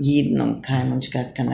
jednom kaimun skat kan